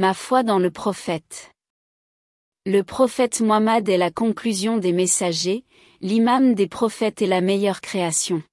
Ma foi dans le prophète. Le prophète Muhammad est la conclusion des messagers, l'imam des prophètes est la meilleure création.